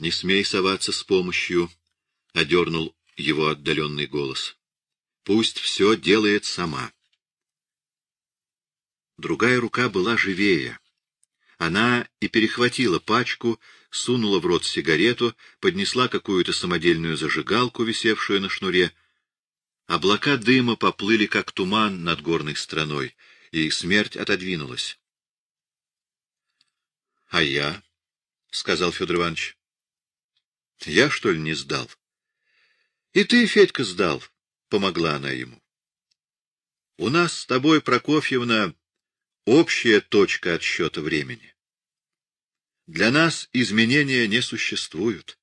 Не смей соваться с помощью, — одернул его отдаленный голос. Пусть все делает сама. Другая рука была живее. Она и перехватила пачку, сунула в рот сигарету, поднесла какую-то самодельную зажигалку, висевшую на шнуре. Облака дыма поплыли, как туман над горной страной, и смерть отодвинулась. — А я? — сказал Федор Иванович. — Я, что ли, не сдал? — И ты, Федька, сдал, — помогла она ему. — У нас с тобой, Прокофьевна, общая точка отсчета времени. Для нас изменения не существуют.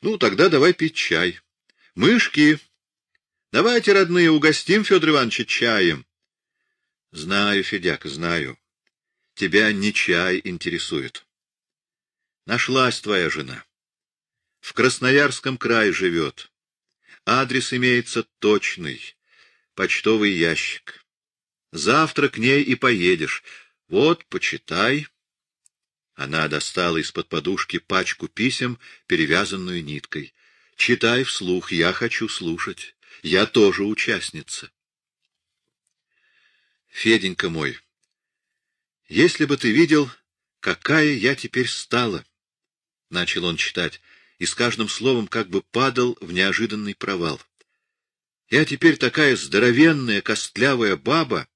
Ну, тогда давай пить чай. Мышки! Давайте, родные, угостим Федор Ивановича чаем. Знаю, Федяка, знаю. Тебя не чай интересует. Нашлась твоя жена. В Красноярском крае живет. Адрес имеется точный. Почтовый ящик. Завтра к ней и поедешь. Вот, почитай. Она достала из-под подушки пачку писем, перевязанную ниткой. Читай вслух, я хочу слушать. Я тоже участница. Феденька мой, если бы ты видел, какая я теперь стала, — начал он читать, и с каждым словом как бы падал в неожиданный провал. Я теперь такая здоровенная, костлявая баба,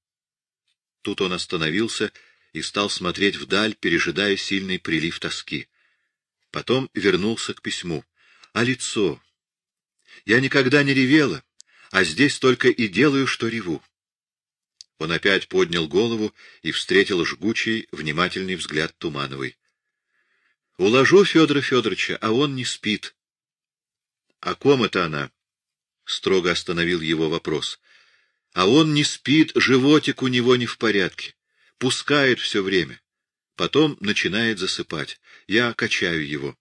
Тут он остановился и стал смотреть вдаль, пережидая сильный прилив тоски. Потом вернулся к письму. А лицо? Я никогда не ревела, а здесь только и делаю, что реву. Он опять поднял голову и встретил жгучий, внимательный взгляд Тумановой. — Уложу Федора Федоровича, а он не спит. — О ком это она? — строго остановил его вопрос. А он не спит, животик у него не в порядке. Пускает все время. Потом начинает засыпать. Я качаю его.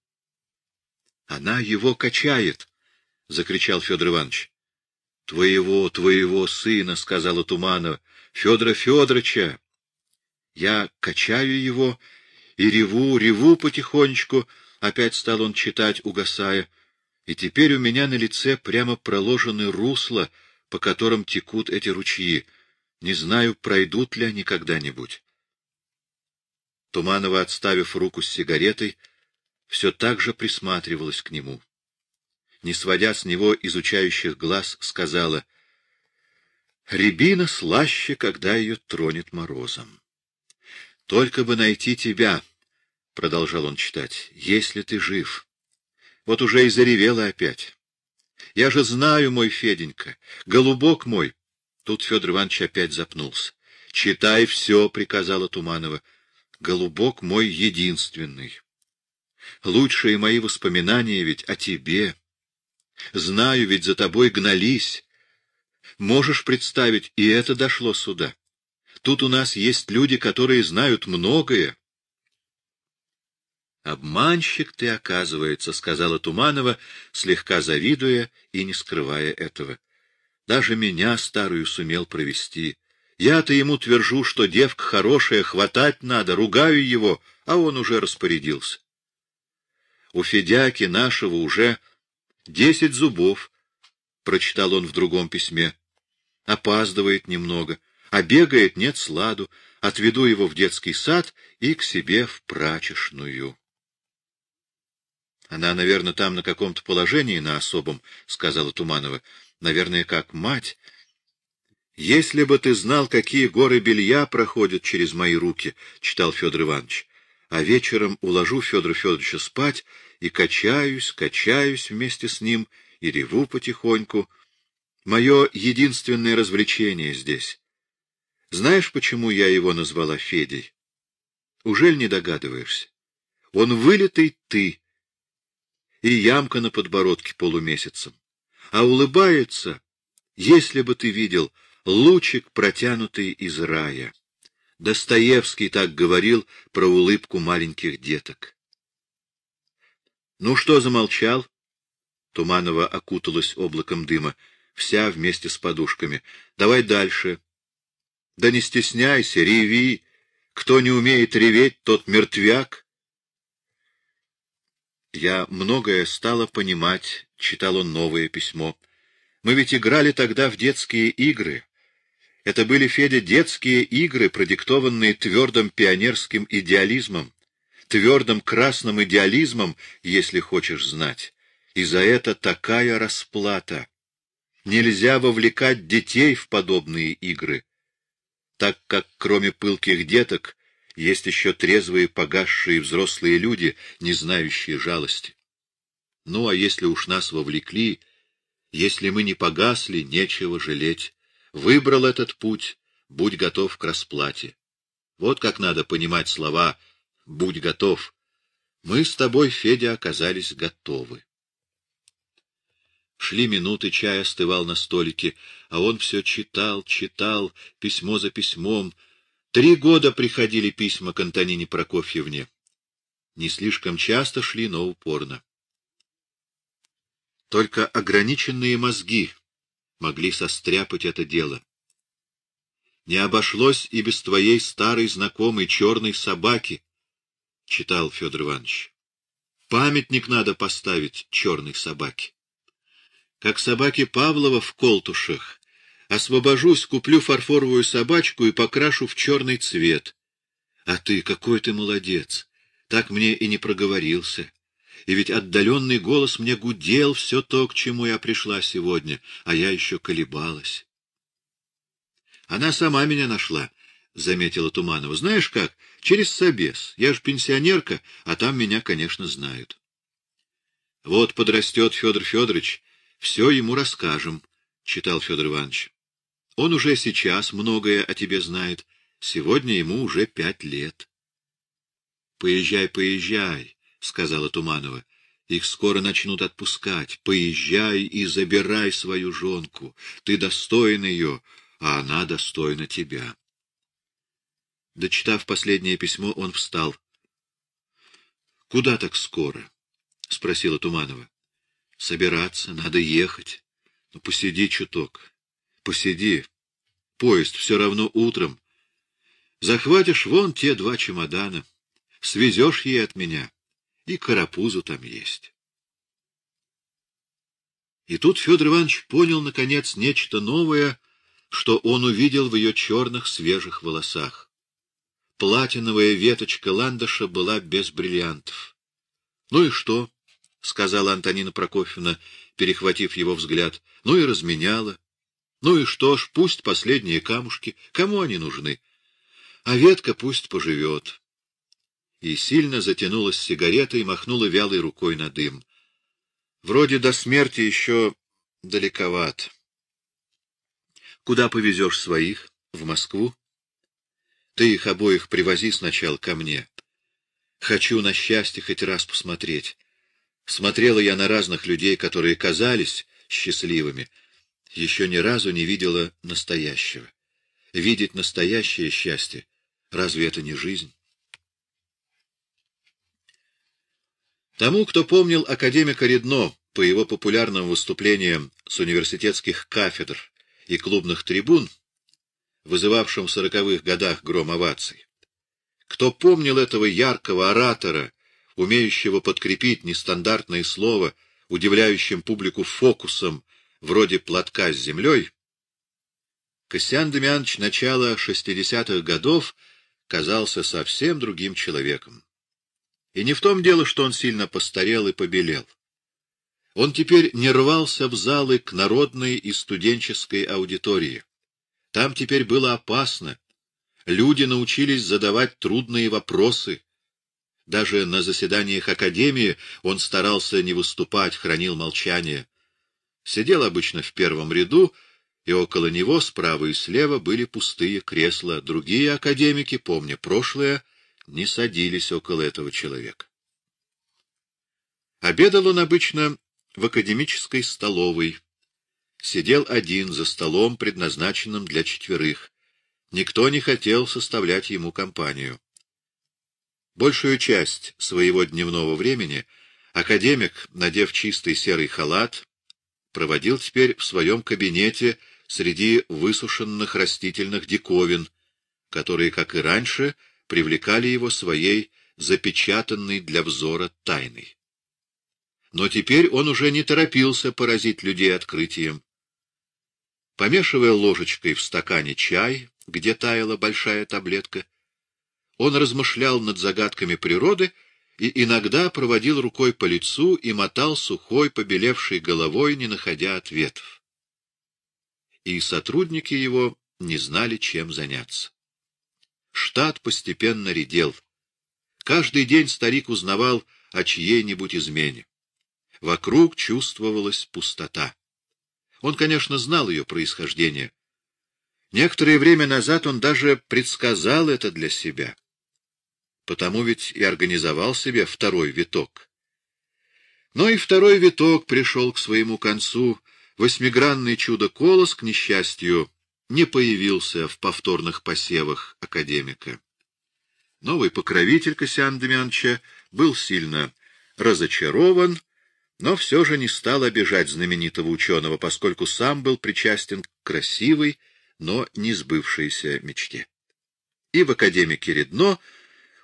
— Она его качает! — закричал Федор Иванович. — Твоего, твоего сына, — сказала Туманова, — Федора Федоровича. Я качаю его и реву, реву потихонечку, — опять стал он читать, угасая, — и теперь у меня на лице прямо проложены русла, — по которым текут эти ручьи. Не знаю, пройдут ли они когда-нибудь. Туманова, отставив руку с сигаретой, все так же присматривалась к нему. Не сводя с него изучающих глаз, сказала, «Рябина слаще, когда ее тронет морозом. Только бы найти тебя, — продолжал он читать, — если ты жив. Вот уже и заревела опять. Я же знаю, мой Феденька, голубок мой. Тут Федор Иванович опять запнулся. — Читай все, — приказала Туманова. — Голубок мой единственный. Лучшие мои воспоминания ведь о тебе. Знаю, ведь за тобой гнались. Можешь представить, и это дошло сюда. Тут у нас есть люди, которые знают многое, «Обманщик ты, оказывается», — сказала Туманова, слегка завидуя и не скрывая этого. «Даже меня, старую, сумел провести. Я-то ему твержу, что девка хорошая, хватать надо, ругаю его, а он уже распорядился. У Федяки нашего уже десять зубов, — прочитал он в другом письме. Опаздывает немного, а бегает нет сладу. Отведу его в детский сад и к себе в прачечную. Она, наверное, там на каком-то положении, на особом, — сказала Туманова. Наверное, как мать. Если бы ты знал, какие горы белья проходят через мои руки, — читал Федор Иванович, — а вечером уложу Федора Федоровича спать и качаюсь, качаюсь вместе с ним и реву потихоньку. Мое единственное развлечение здесь. Знаешь, почему я его назвала Федей? Ужель не догадываешься? Он вылитый ты, и ямка на подбородке полумесяцем. А улыбается, если бы ты видел, лучик, протянутый из рая. Достоевский так говорил про улыбку маленьких деток. — Ну что замолчал? Туманова окуталась облаком дыма, вся вместе с подушками. — Давай дальше. — Да не стесняйся, реви. Кто не умеет реветь, тот мертвяк. Я многое стала понимать, читал он новое письмо. Мы ведь играли тогда в детские игры. Это были, Федя, детские игры, продиктованные твердым пионерским идеализмом, твердым красным идеализмом, если хочешь знать. И за это такая расплата. Нельзя вовлекать детей в подобные игры, так как кроме пылких деток есть еще трезвые, погасшие взрослые люди, не знающие жалости. Ну, а если уж нас вовлекли, если мы не погасли, нечего жалеть. Выбрал этот путь, будь готов к расплате. Вот как надо понимать слова «будь готов». Мы с тобой, Федя, оказались готовы. Шли минуты, чай остывал на столике, а он все читал, читал, письмо за письмом, Три года приходили письма к Антонине Прокофьевне. Не слишком часто шли, но упорно. Только ограниченные мозги могли состряпать это дело. Не обошлось и без твоей старой знакомой черной собаки, — читал Федор Иванович. Памятник надо поставить черной собаке. Как собаке Павлова в Колтушах, Освобожусь, куплю фарфоровую собачку и покрашу в черный цвет. А ты, какой ты молодец! Так мне и не проговорился. И ведь отдаленный голос мне гудел все то, к чему я пришла сегодня, а я еще колебалась. Она сама меня нашла, — заметила Туманова. Знаешь как? Через собес. Я же пенсионерка, а там меня, конечно, знают. Вот подрастет Федор Федорович, все ему расскажем, — читал Федор Иванович. Он уже сейчас многое о тебе знает. Сегодня ему уже пять лет. — Поезжай, поезжай, — сказала Туманова. Их скоро начнут отпускать. Поезжай и забирай свою жонку. Ты достоин ее, а она достойна тебя. Дочитав последнее письмо, он встал. — Куда так скоро? — спросила Туманова. — Собираться, надо ехать. Ну, посиди чуток. Посиди. Поезд все равно утром. Захватишь вон те два чемодана. Свезешь ей от меня. И карапузу там есть. И тут Федор Иванович понял, наконец, нечто новое, что он увидел в ее черных свежих волосах. Платиновая веточка ландыша была без бриллиантов. — Ну и что? — сказала Антонина Прокофьевна, перехватив его взгляд. — Ну и разменяла. Ну и что ж, пусть последние камушки, кому они нужны? А ветка пусть поживет. И сильно затянулась сигарета и махнула вялой рукой на дым. Вроде до смерти еще далековат. Куда повезешь своих? В Москву? Ты их обоих привози сначала ко мне. Хочу на счастье хоть раз посмотреть. Смотрела я на разных людей, которые казались счастливыми, еще ни разу не видела настоящего. Видеть настоящее счастье — разве это не жизнь? Тому, кто помнил академика Редно по его популярным выступлениям с университетских кафедр и клубных трибун, вызывавшим в сороковых годах гром оваций, кто помнил этого яркого оратора, умеющего подкрепить нестандартное слово, удивляющим публику фокусом вроде платка с землей, Костян Демьянович начала шестидесятых годов казался совсем другим человеком. И не в том дело, что он сильно постарел и побелел. Он теперь не рвался в залы к народной и студенческой аудитории. Там теперь было опасно. Люди научились задавать трудные вопросы. Даже на заседаниях академии он старался не выступать, хранил молчание сидел обычно в первом ряду, и около него справа и слева были пустые кресла. Другие академики, помня прошлое, не садились около этого человека. Обедал он обычно в академической столовой. Сидел один за столом, предназначенным для четверых. Никто не хотел составлять ему компанию. Большую часть своего дневного времени академик, надев чистый серый халат, проводил теперь в своем кабинете среди высушенных растительных диковин, которые, как и раньше, привлекали его своей запечатанной для взора тайной. Но теперь он уже не торопился поразить людей открытием. Помешивая ложечкой в стакане чай, где таяла большая таблетка, он размышлял над загадками природы и иногда проводил рукой по лицу и мотал сухой, побелевшей головой, не находя ответов. И сотрудники его не знали, чем заняться. Штат постепенно редел. Каждый день старик узнавал о чьей-нибудь измене. Вокруг чувствовалась пустота. Он, конечно, знал ее происхождение. Некоторое время назад он даже предсказал это для себя. Потому ведь и организовал себе второй виток. Но и второй виток пришел к своему концу. Восьмигранный чудо-колос, к несчастью, не появился в повторных посевах академика. Новый покровитель Косян Демьяновича был сильно разочарован, но все же не стал обижать знаменитого ученого, поскольку сам был причастен к красивой, но не сбывшейся мечте. И в академике Редно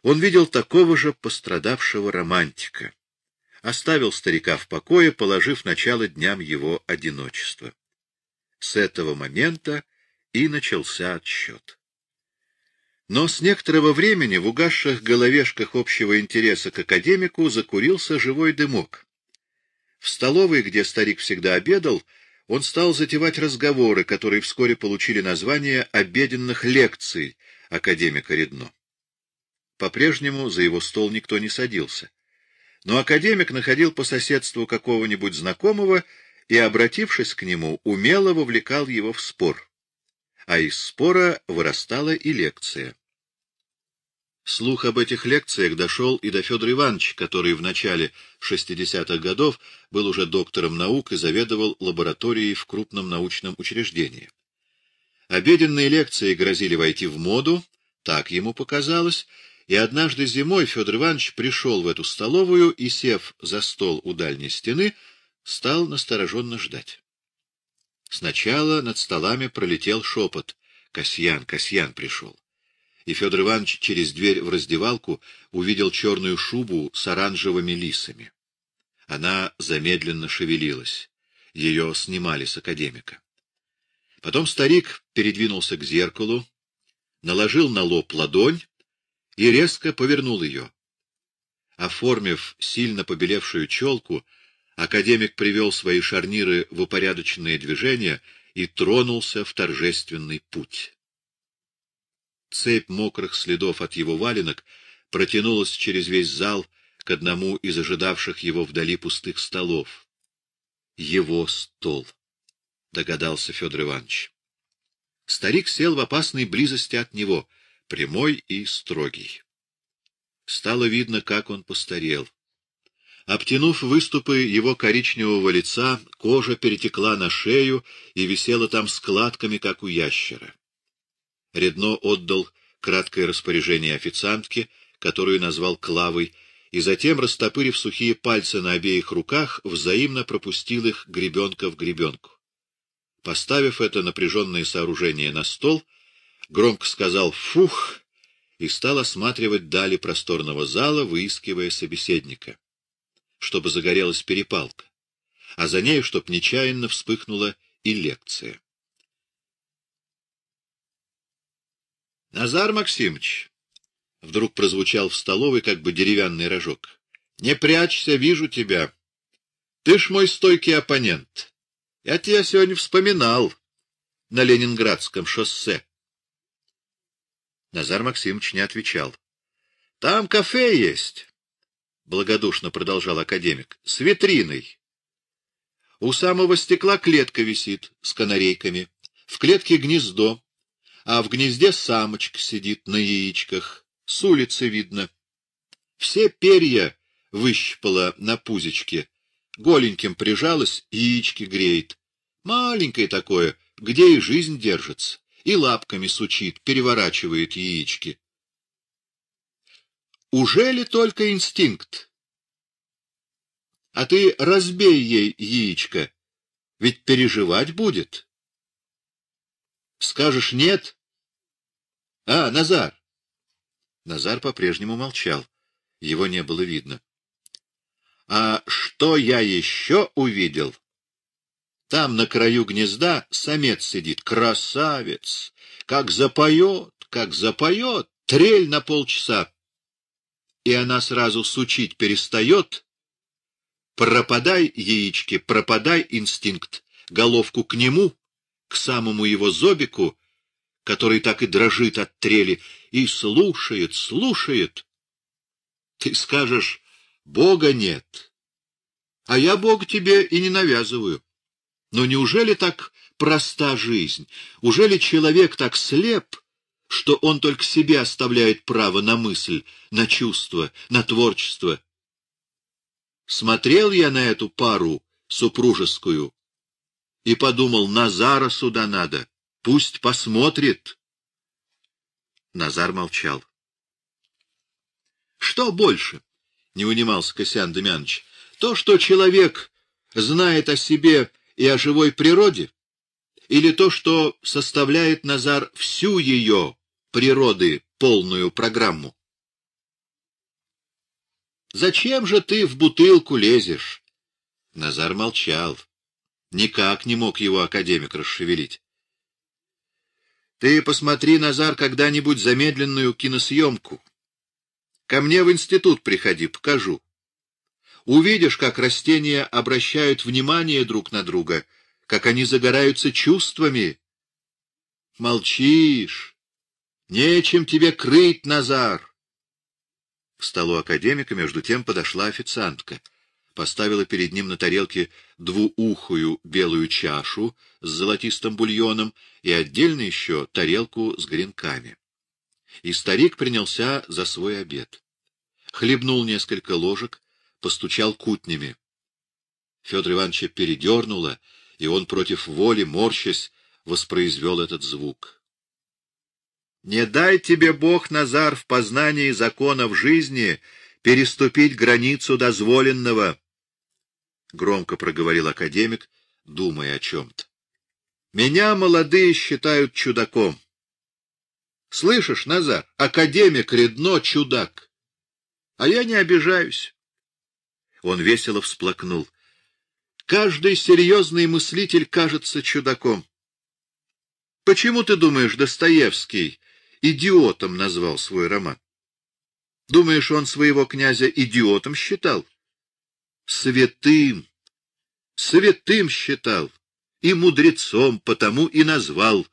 он видел такого же пострадавшего романтика. Оставил старика в покое, положив начало дням его одиночества. С этого момента и начался отсчет. Но с некоторого времени в угасших головешках общего интереса к академику закурился живой дымок. В столовой, где старик всегда обедал, он стал затевать разговоры, которые вскоре получили название обеденных лекций академика Редно. По-прежнему за его стол никто не садился. Но академик находил по соседству какого-нибудь знакомого и, обратившись к нему, умело вовлекал его в спор а из спора вырастала и лекция. Слух об этих лекциях дошел и до Федора Ивановича, который в начале 60-х годов был уже доктором наук и заведовал лабораторией в крупном научном учреждении. Обеденные лекции грозили войти в моду, так ему показалось, и однажды зимой Федор Иванович пришел в эту столовую и, сев за стол у дальней стены, стал настороженно ждать. Сначала над столами пролетел шепот. Касьян, Касьян пришел. И Федор Иванович через дверь в раздевалку увидел черную шубу с оранжевыми лисами. Она замедленно шевелилась. Ее снимали с академика. Потом старик передвинулся к зеркалу, наложил на лоб ладонь и резко повернул ее. Оформив сильно побелевшую челку, академик привел свои шарниры в упорядоченное движение и тронулся в торжественный путь. Цепь мокрых следов от его валенок протянулась через весь зал к одному из ожидавших его вдали пустых столов. Его стол, догадался Федор Иванович. Старик сел в опасной близости от него, прямой и строгий. Стало видно, как он постарел. Обтянув выступы его коричневого лица, кожа перетекла на шею и висела там складками, как у ящера. Редно отдал краткое распоряжение официантке, которую назвал Клавой, и затем, растопырив сухие пальцы на обеих руках, взаимно пропустил их гребенка в гребенку. Поставив это напряженное сооружение на стол, громко сказал «фух» и стал осматривать дали просторного зала, выискивая собеседника чтобы загорелась перепалка, а за нею, чтоб нечаянно вспыхнула и лекция. Назар Максимович, вдруг прозвучал в столовой как бы деревянный рожок. Не прячься, вижу тебя. Ты ж мой стойкий оппонент. Я тебя сегодня вспоминал на Ленинградском шоссе. Назар Максимович не отвечал. Там кафе есть. — благодушно продолжал академик, — с витриной. У самого стекла клетка висит с канарейками, в клетке гнездо, а в гнезде самочка сидит на яичках, с улицы видно. Все перья выщипала на пузичке, голеньким прижалась, яички греет. Маленькое такое, где и жизнь держится, и лапками сучит, переворачивает яички. Уже ли только инстинкт? А ты разбей ей яичко, ведь переживать будет. Скажешь нет? А, Назар! Назар по-прежнему молчал. Его не было видно. А что я еще увидел? Там на краю гнезда самец сидит, красавец, как запоет, как запоет, трель на полчаса. И она сразу сучить перестает. Пропадай, яички, пропадай, инстинкт, головку к нему, к самому его зобику, который так и дрожит от трели, и слушает, слушает. Ты скажешь, Бога нет, а я Бог тебе и не навязываю. Но неужели так проста жизнь? Ужели человек так слеп, что он только себе оставляет право на мысль, на чувство, на творчество? Смотрел я на эту пару супружескую и подумал, Назара сюда надо, пусть посмотрит. Назар молчал. Что больше? — не унимался Косян Демьянович. — То, что человек знает о себе и о живой природе, или то, что составляет Назар всю ее природы полную программу? Зачем же ты в бутылку лезешь? Назар молчал. Никак не мог его академик расшевелить. Ты посмотри, Назар, когда-нибудь замедленную киносъемку. Ко мне в институт приходи, покажу. Увидишь, как растения обращают внимание друг на друга, как они загораются чувствами. Молчишь. Нечем тебе крыть, Назар. К столу академика между тем подошла официантка. Поставила перед ним на тарелке двуухую белую чашу с золотистым бульоном и отдельно еще тарелку с гренками. И старик принялся за свой обед. Хлебнул несколько ложек, постучал кутнями. Федор Ивановича передернуло, и он против воли, морщась, воспроизвел этот звук. Не дай тебе Бог, Назар, в познании законов жизни переступить границу дозволенного, — громко проговорил академик, думая о чем-то. Меня молодые считают чудаком. Слышишь, Назар, академик Редно — чудак. А я не обижаюсь. Он весело всплакнул. Каждый серьезный мыслитель кажется чудаком. Почему ты думаешь, Достоевский идиотом назвал свой роман. Думаешь, он своего князя идиотом считал? Святым, святым считал, и мудрецом потому и назвал,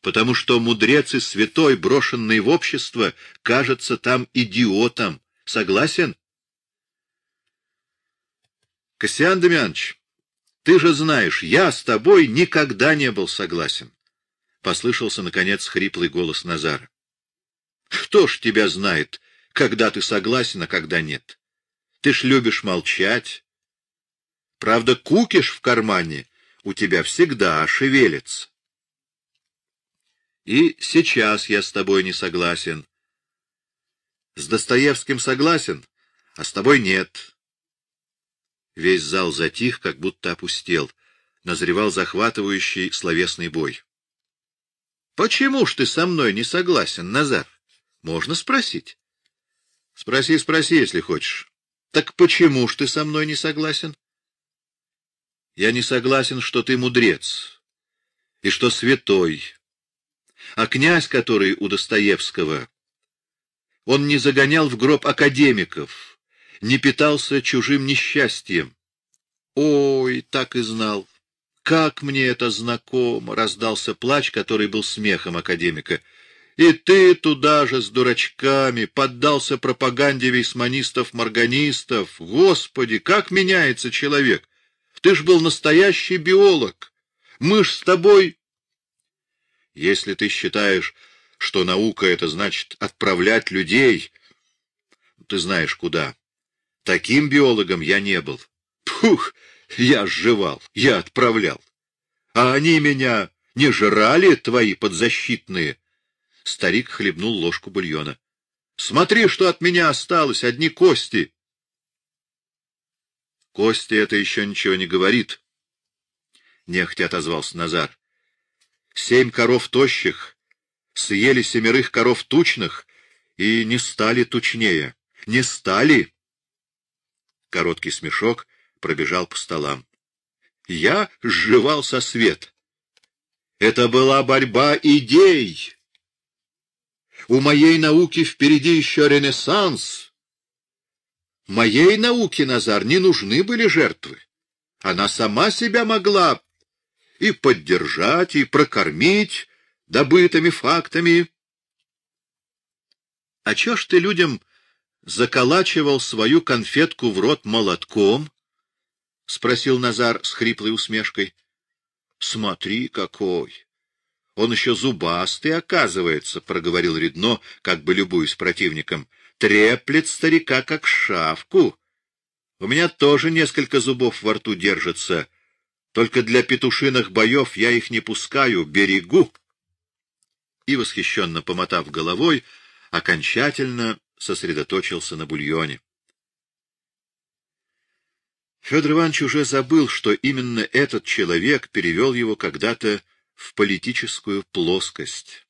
потому что мудрец и святой, брошенный в общество, кажется там идиотом. Согласен? Кассиан Демьянович, ты же знаешь, я с тобой никогда не был согласен. — послышался, наконец, хриплый голос Назара. — Кто ж тебя знает, когда ты согласен, а когда нет? Ты ж любишь молчать. Правда, кукиш в кармане у тебя всегда шевелится. И сейчас я с тобой не согласен. С Достоевским согласен, а с тобой нет. Весь зал затих, как будто опустел. Назревал захватывающий словесный бой. Почему ж ты со мной не согласен, Назар? Можно спросить. Спроси, спроси, если хочешь. Так почему ж ты со мной не согласен? Я не согласен, что ты мудрец и что святой. А князь, который у Достоевского, он не загонял в гроб академиков, не питался чужим несчастьем. Ой, так и знал. Как мне это знакомо! — раздался плач, который был смехом академика. И ты туда же с дурачками поддался пропаганде вейсманистов-морганистов. Господи, как меняется человек! Ты ж был настоящий биолог. Мы ж с тобой... Если ты считаешь, что наука — это значит отправлять людей, ты знаешь куда. Таким биологом я не был. Пух! Я сживал, я отправлял. А они меня не жрали, твои подзащитные? Старик хлебнул ложку бульона. Смотри, что от меня осталось, одни кости. Кости это еще ничего не говорит. Нехотя отозвался Назар. Семь коров тощих съели семерых коров тучных и не стали тучнее. Не стали. Короткий смешок пробежал по столам. Я сживал со свет. Это была борьба идей. У моей науки впереди еще ренессанс. Моей науке, Назар, не нужны были жертвы. Она сама себя могла и поддержать, и прокормить добытыми фактами. А чё ж ты людям заколачивал свою конфетку в рот молотком? — спросил Назар с хриплой усмешкой. — Смотри, какой! Он еще зубастый, оказывается, — проговорил Редно, как бы любуясь противником. — Треплет старика, как шавку. У меня тоже несколько зубов во рту держатся. Только для петушиных боев я их не пускаю, берегу. И, восхищенно помотав головой, окончательно сосредоточился на бульоне. Федор Иванович уже забыл, что именно этот человек перевел его когда-то в политическую плоскость.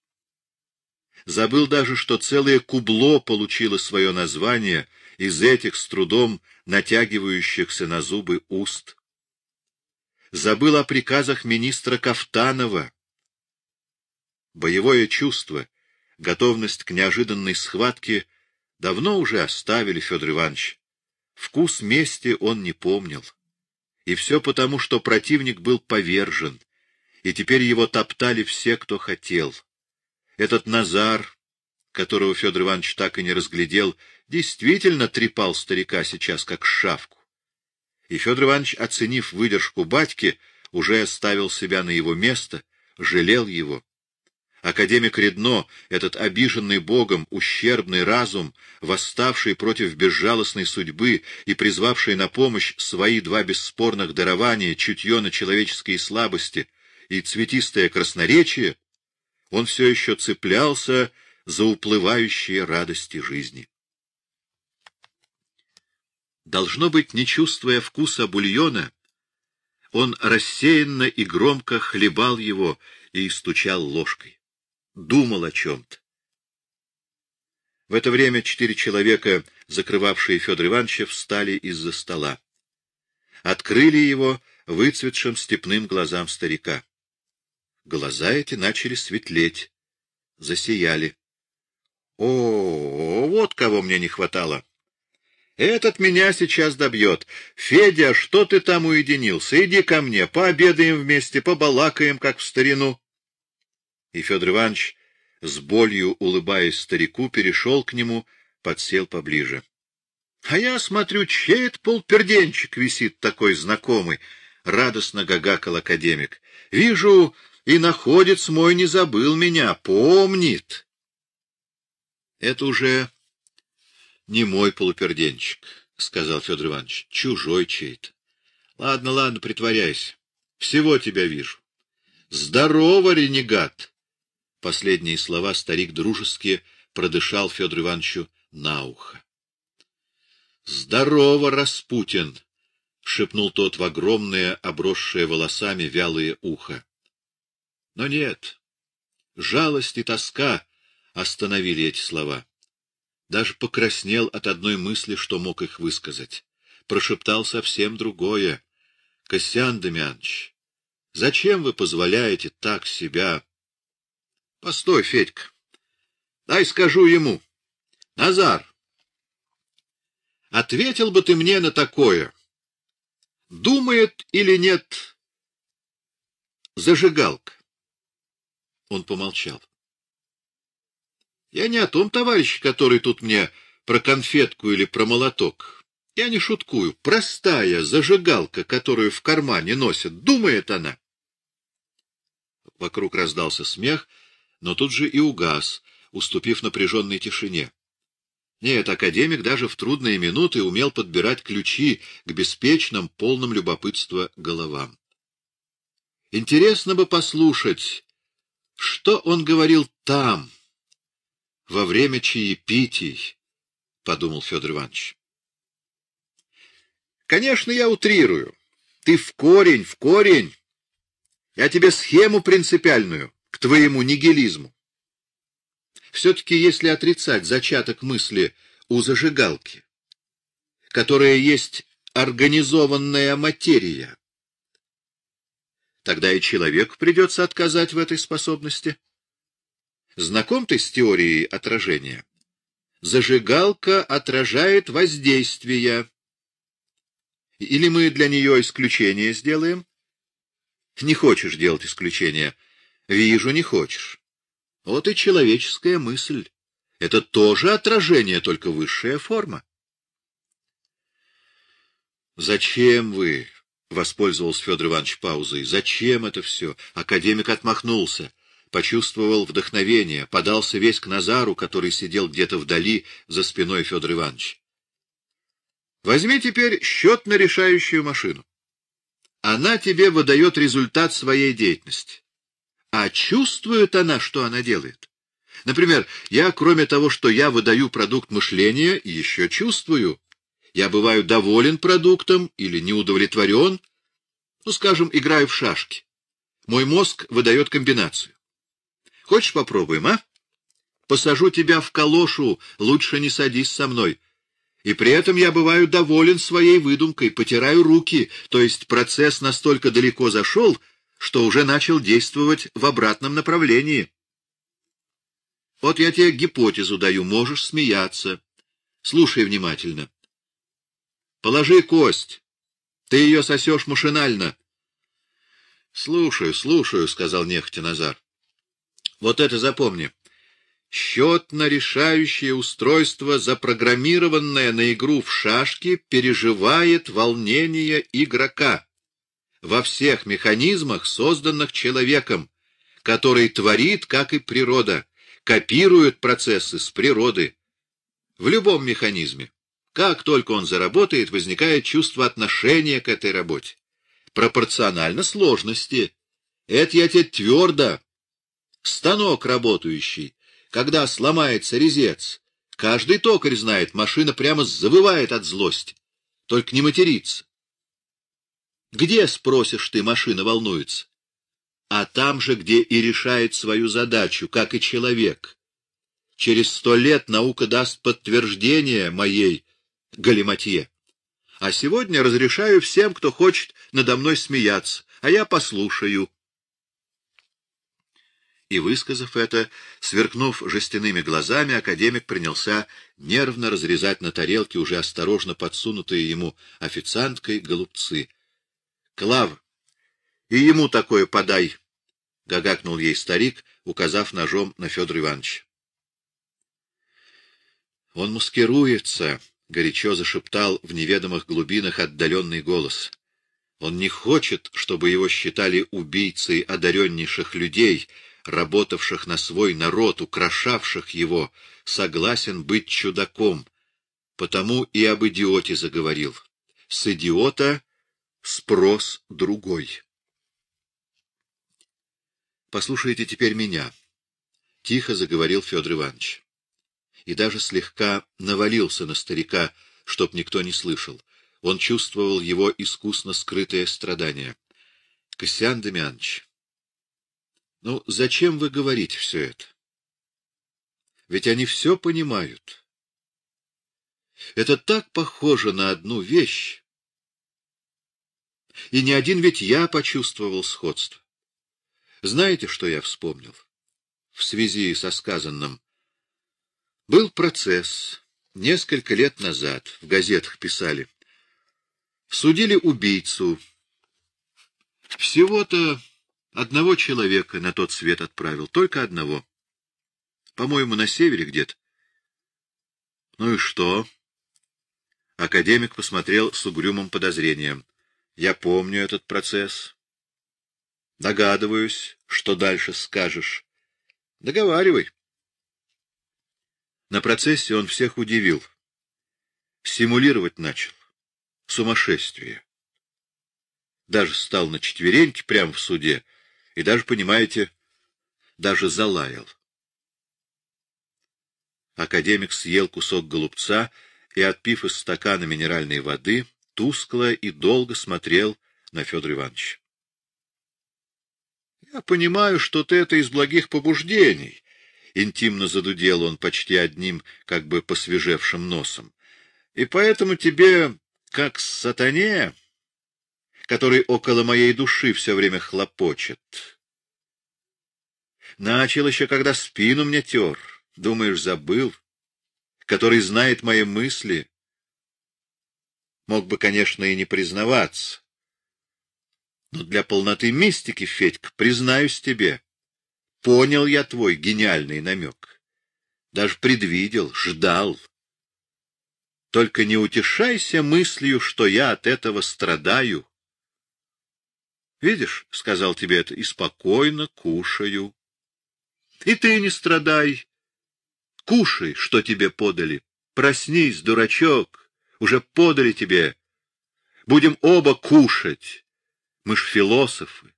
Забыл даже, что целое кубло получило свое название из этих с трудом натягивающихся на зубы уст. Забыл о приказах министра Кафтанова. Боевое чувство, готовность к неожиданной схватке давно уже оставили Федор Иванович. Вкус мести он не помнил. И все потому, что противник был повержен, и теперь его топтали все, кто хотел. Этот Назар, которого Федор Иванович так и не разглядел, действительно трепал старика сейчас как шавку. Федор Иванович, оценив выдержку батьки, уже ставил себя на его место, жалел его. Академик Редно, этот обиженный Богом, ущербный разум, восставший против безжалостной судьбы и призвавший на помощь свои два бесспорных дарования, чутье на человеческие слабости и цветистое красноречие, он все еще цеплялся за уплывающие радости жизни. Должно быть, не чувствуя вкуса бульона, он рассеянно и громко хлебал его и стучал ложкой думал о чем-то. В это время четыре человека, закрывавшие Федора Ивановича, встали из-за стола. Открыли его выцветшим степным глазам старика. Глаза эти начали светлеть, засияли. О, вот кого мне не хватало! Этот меня сейчас добьет. Федя, что ты там уединился? Иди ко мне, пообедаем вместе, побалакаем, как в старину. И Федор Иванович, с болью улыбаясь старику, перешел к нему, подсел поближе. — А я смотрю, чей это полперденчик висит такой знакомый? — радостно гагакал академик. — Вижу, и находец мой не забыл меня, помнит. — Это уже не мой полуперденчик, — сказал Федор Иванович, — чужой чей-то. — Ладно, ладно, притворяйся. Всего тебя вижу. — Здорово, ренегат! Последние слова старик дружески продышал Федору Ивановичу на ухо. — Здорово, Распутин! — шепнул тот в огромное, обросшее волосами вялое ухо. Но нет, жалость и тоска остановили эти слова. Даже покраснел от одной мысли, что мог их высказать. Прошептал совсем другое. — Костян Демьянович, зачем вы позволяете так себя — Постой, Федька. Дай скажу ему. Назар, ответил бы ты мне на такое. Думает или нет зажигалка? Он помолчал. Я не о том товарищ, который тут мне про конфетку или про молоток. Я не шуткую. Простая зажигалка, которую в кармане носят. Думает она. Вокруг раздался смех — но тут же и угас, уступив напряженной тишине. Нет, академик даже в трудные минуты умел подбирать ключи к беспечным, полным любопытства головам. Интересно бы послушать, что он говорил там, во время чаепитий, — подумал Федор Иванович. Конечно, я утрирую. Ты в корень, в корень. Я тебе схему принципиальную к твоему нигилизму. Все-таки, если отрицать зачаток мысли у зажигалки, которая есть организованная материя. Тогда и человеку придется отказать в этой способности. Знаком ты с теорией отражения? Зажигалка отражает воздействие. Или мы для нее исключение сделаем? Не хочешь делать исключение. Вижу, не хочешь. Вот и человеческая мысль. Это тоже отражение, только высшая форма. Зачем вы? — воспользовался Федор Иванович паузой. Зачем это все? Академик отмахнулся, почувствовал вдохновение, подался весь к Назару, который сидел где-то вдали за спиной Федора Ивановича. Возьми теперь счет на решающую машину. Она тебе выдает результат своей деятельности. А чувствует она, что она делает? Например, я, кроме того, что я выдаю продукт мышления, еще чувствую. Я бываю доволен продуктом или не удовлетворен. Ну, скажем, играю в шашки. Мой мозг выдает комбинацию. Хочешь попробуем, а? Посажу тебя в калошу, лучше не садись со мной. И при этом я бываю доволен своей выдумкой, потираю руки, то есть процесс настолько далеко зашел, что уже начал действовать в обратном направлении. Вот я тебе гипотезу даю, можешь смеяться. Слушай внимательно. Положи кость. Ты ее сосешь машинально. — Слушаю, слушаю, — сказал нехотя Назар. — Вот это запомни. Счетно-решающее устройство, запрограммированное на игру в шашки, переживает волнение игрока во всех механизмах, созданных человеком, который творит, как и природа, копирует процессы с природы. В любом механизме. Как только он заработает, возникает чувство отношения к этой работе. Пропорционально сложности. Это я тебе твердо. Станок работающий когда сломается резец. Каждый токарь знает, машина прямо завывает от злости. Только не матерится. Где, спросишь ты, машина волнуется? А там же, где и решает свою задачу, как и человек. Через сто лет наука даст подтверждение моей галиматье. А сегодня разрешаю всем, кто хочет надо мной смеяться, а я послушаю и, высказав это, сверкнув жестяными глазами, академик принялся нервно разрезать на тарелке уже осторожно подсунутые ему официанткой голубцы. — Клав, и ему такое подай! — гагакнул ей старик, указав ножом на Федор Иванович. — Он маскируется! — горячо зашептал в неведомых глубинах отдаленный голос. — Он не хочет, чтобы его считали убийцей одареннейших людей — работавших на свой народ, украшавших его, согласен быть чудаком, потому и об идиоте заговорил. С идиота спрос другой. Послушайте теперь меня, — тихо заговорил Федор Иванович. И даже слегка навалился на старика, чтоб никто не слышал. Он чувствовал его искусно скрытое страдание. — Косян Демьянович, ну, зачем вы говорите все это? Ведь они все понимают. Это так похоже на одну вещь. И не один ведь я почувствовал сходство. Знаете, что я вспомнил? В связи со сказанным. Был процесс несколько лет назад, в газетах писали. Судили убийцу. Всего-то Одного человека на тот свет отправил, только одного. По-моему, на севере где-то. Ну и что? Академик посмотрел с угрюмым подозрением. Я помню этот процесс. Догадываюсь, что дальше скажешь. Договаривай. На процессе он всех удивил. Симулировать начал. Сумасшествие. Даже стал на четвереньки прямо в суде и даже, понимаете, даже залаял. Академик съел кусок голубца и, отпив из стакана минеральной воды, тускло и долго смотрел на Федора Ивановича. — Я понимаю, что ты это из благих побуждений, — интимно задудел он почти одним, как бы посвежевшим носом. — И поэтому тебе как сатане, который около моей души все время хлопочет. Начал еще, когда спину мне тер. Думаешь, забыл? Который знает мои мысли. Мог бы, конечно, и не признаваться. Но для полноты мистики, Федька, признаюсь тебе, понял я твой гениальный намек. Даже предвидел, ждал. Только не утешайся мыслью, что я от этого страдаю. Видишь, — сказал тебе это, — и спокойно кушаю. И ты не страдай. Кушай, что тебе подали. Проснись, дурачок, уже подали тебе. Будем оба кушать. Мы ж философы.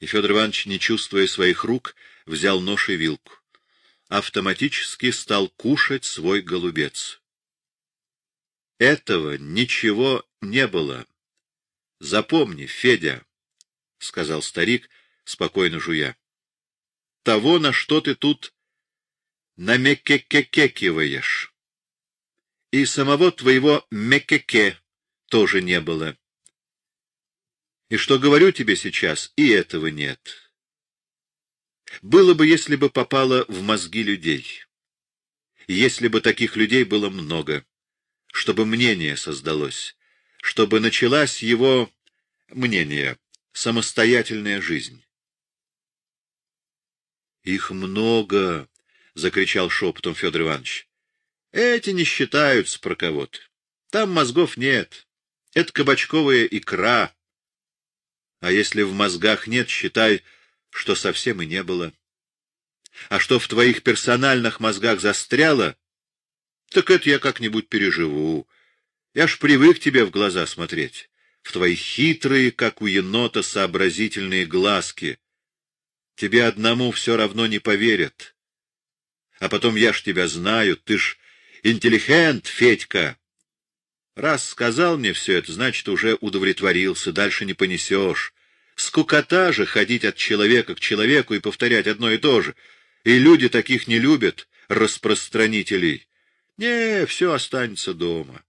И Федор Иванович, не чувствуя своих рук, взял нож и вилку. Автоматически стал кушать свой голубец. Этого ничего не было. Запомни, Федя, — сказал старик, спокойно жуя, — того, на что ты тут намекекекекиваешь. И самого твоего мекеке тоже не было. И что говорю тебе сейчас, и этого нет. Было бы, если бы попало в мозги людей. Если бы таких людей было много, чтобы мнение создалось, чтобы началась его мнение, самостоятельная жизнь. Их много, закричал шепотом Федор Иванович. Эти не считаются про кого-то. Там мозгов нет. Это кабачковая икра. А если в мозгах нет, считай, что совсем и не было. А что в твоих персональных мозгах застряло, так это я как-нибудь переживу. Я ж привык тебе в глаза смотреть, в твои хитрые, как у енота, сообразительные глазки. Тебе одному все равно не поверят. А потом я ж тебя знаю, ты ж интеллигент, Федька. Раз сказал мне все это, значит, уже удовлетворился, дальше не понесешь. Скукота же ходить от человека к человеку и повторять одно и то же. И люди таких не любят, распространителей. Не, все останется дома.